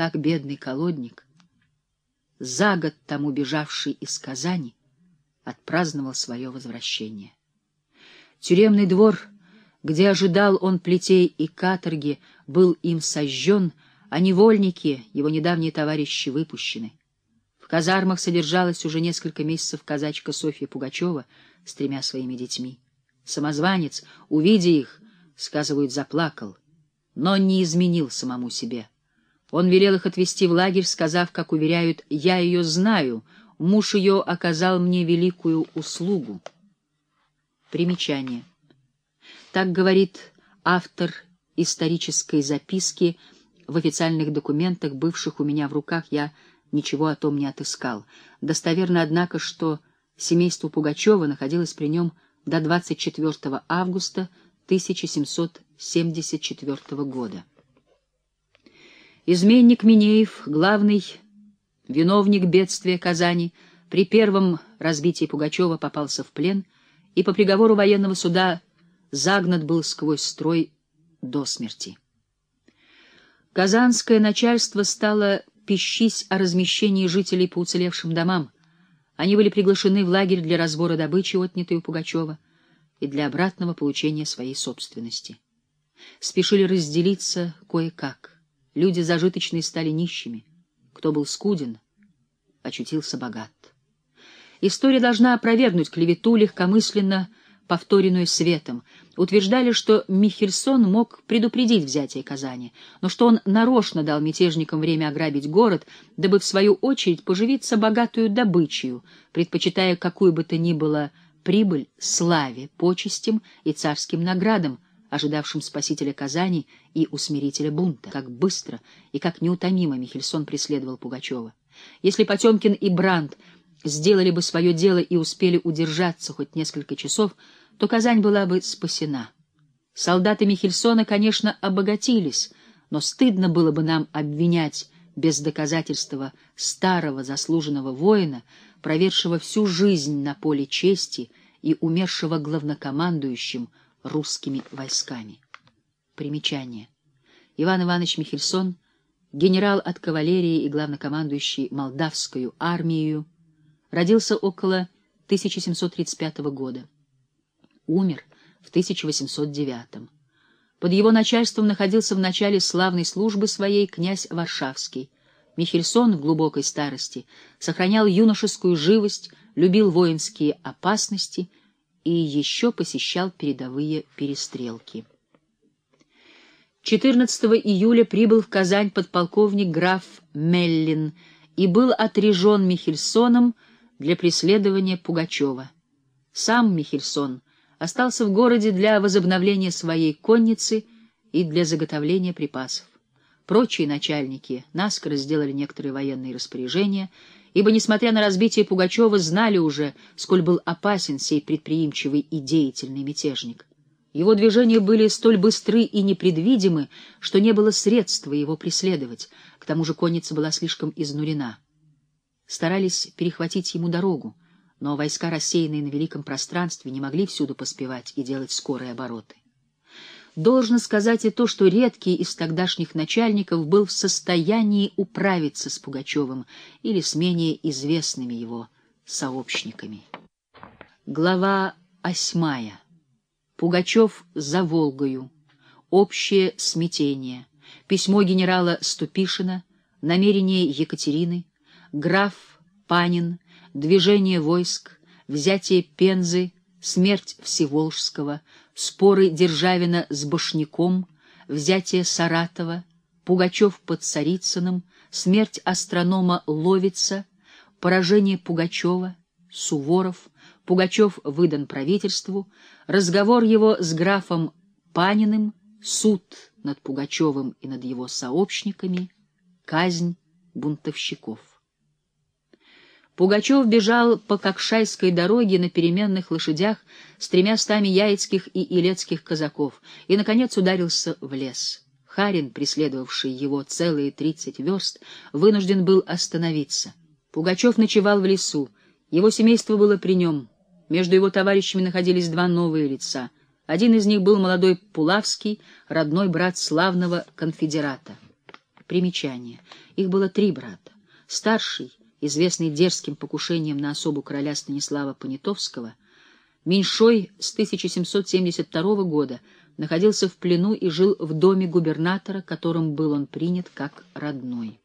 так бедный колодник, за год тому бежавший из Казани, отпраздновал свое возвращение. Тюремный двор, где ожидал он плетей и каторги, был им сожжен, а невольники, его недавние товарищи, выпущены. В казармах содержалась уже несколько месяцев казачка Софья Пугачева с тремя своими детьми. Самозванец, увидя их, сказывают, заплакал, но не изменил самому себе. Он велел их отвезти в лагерь, сказав, как уверяют, «Я ее знаю, муж ее оказал мне великую услугу». Примечание. Так говорит автор исторической записки в официальных документах, бывших у меня в руках, я ничего о том не отыскал. Достоверно, однако, что семейство Пугачева находилось при нем до 24 августа 1774 года. Изменник Минеев, главный виновник бедствия Казани, при первом разбитии Пугачева попался в плен и по приговору военного суда загнат был сквозь строй до смерти. Казанское начальство стало пищись о размещении жителей по уцелевшим домам. Они были приглашены в лагерь для разбора добычи, отнятой у Пугачева, и для обратного получения своей собственности. Спешили разделиться кое-как. Люди зажиточные стали нищими. Кто был скуден, очутился богат. История должна опровергнуть клевету, легкомысленно повторенную светом. Утверждали, что Михельсон мог предупредить взятие Казани, но что он нарочно дал мятежникам время ограбить город, дабы в свою очередь поживиться богатую добычей, предпочитая какую бы то ни было прибыль славе, почестям и царским наградам, ожидавшим спасителя Казани и усмирителя бунта. Как быстро и как неутомимо Михельсон преследовал Пугачева. Если Потемкин и Брандт сделали бы свое дело и успели удержаться хоть несколько часов, то Казань была бы спасена. Солдаты Михельсона, конечно, обогатились, но стыдно было бы нам обвинять без доказательства старого заслуженного воина, проведшего всю жизнь на поле чести и умершего главнокомандующим русскими войсками. Примечание. Иван Иванович Михельсон, генерал от кавалерии и главнокомандующий Молдавскую армию, родился около 1735 года. Умер в 1809. Под его начальством находился в начале славной службы своей князь Варшавский. Михельсон в глубокой старости сохранял юношескую живость, любил воинские опасности и еще посещал передовые перестрелки. 14 июля прибыл в Казань подполковник граф Меллин и был отрежен Михельсоном для преследования Пугачева. Сам Михельсон остался в городе для возобновления своей конницы и для заготовления припасов. Прочие начальники наскоро сделали некоторые военные распоряжения, ибо, несмотря на разбитие Пугачева, знали уже, сколь был опасен сей предприимчивый и деятельный мятежник. Его движения были столь быстры и непредвидимы, что не было средства его преследовать, к тому же конница была слишком изнурена. Старались перехватить ему дорогу, но войска, рассеянные на великом пространстве, не могли всюду поспевать и делать скорые обороты. Должно сказать и то, что редкий из тогдашних начальников был в состоянии управиться с Пугачевым или с менее известными его сообщниками. Глава восьмая. Пугачев за Волгою. Общее смятение. Письмо генерала Ступишина. Намерение Екатерины. Граф Панин. Движение войск. Взятие Пензы. Смерть Всеволжского споры Державина с Башняком, взятие Саратова, Пугачев под Царицыным, смерть астронома Ловица, поражение Пугачева, Суворов, Пугачев выдан правительству, разговор его с графом Паниным, суд над Пугачевым и над его сообщниками, казнь бунтовщиков. Пугачев бежал по Кокшайской дороге на переменных лошадях с тремя стами яицких и илецких казаков и, наконец, ударился в лес. Харин, преследовавший его целые тридцать верст, вынужден был остановиться. Пугачев ночевал в лесу. Его семейство было при нем. Между его товарищами находились два новые лица. Один из них был молодой Пулавский, родной брат славного конфедерата. Примечание. Их было три брата. Старший, известный дерзким покушением на особу короля Станислава Понятовского, меньшой с 1772 года находился в плену и жил в доме губернатора, которым был он принят как родной.